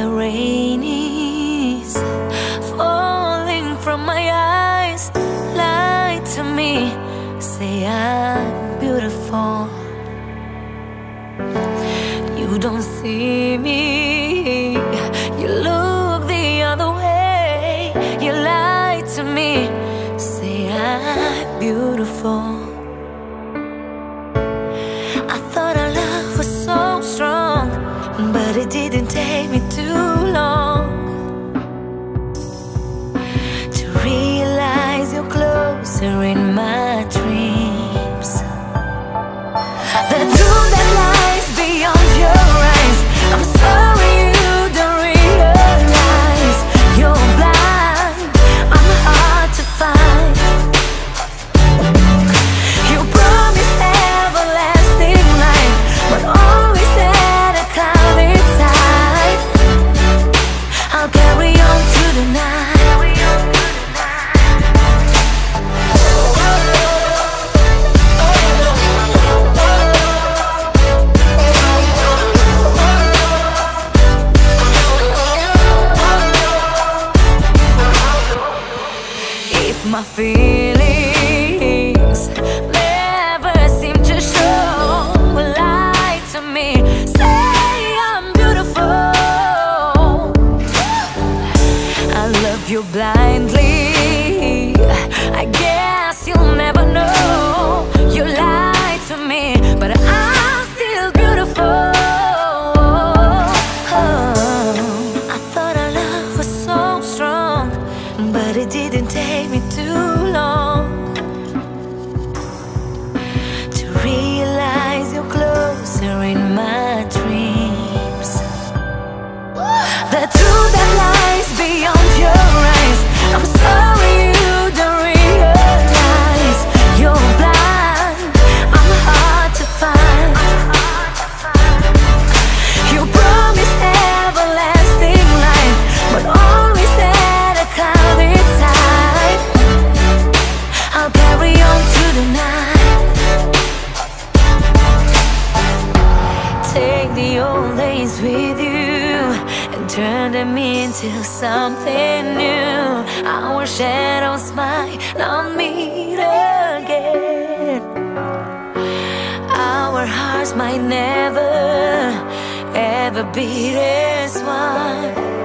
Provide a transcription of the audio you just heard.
the rain is falling from my eyes. Lie to me, say I'm beautiful. You don't see me, you look the other way. You lie to me, say I'm beautiful. didn't take me too long to realize you're closer in my my feelings never seem to show. Lie to me, say I'm beautiful. I love you blindly. I guess you'll never know. But it didn't take me too long turn them into something new. Our shadows might not meet again. Our hearts might never ever beat as one.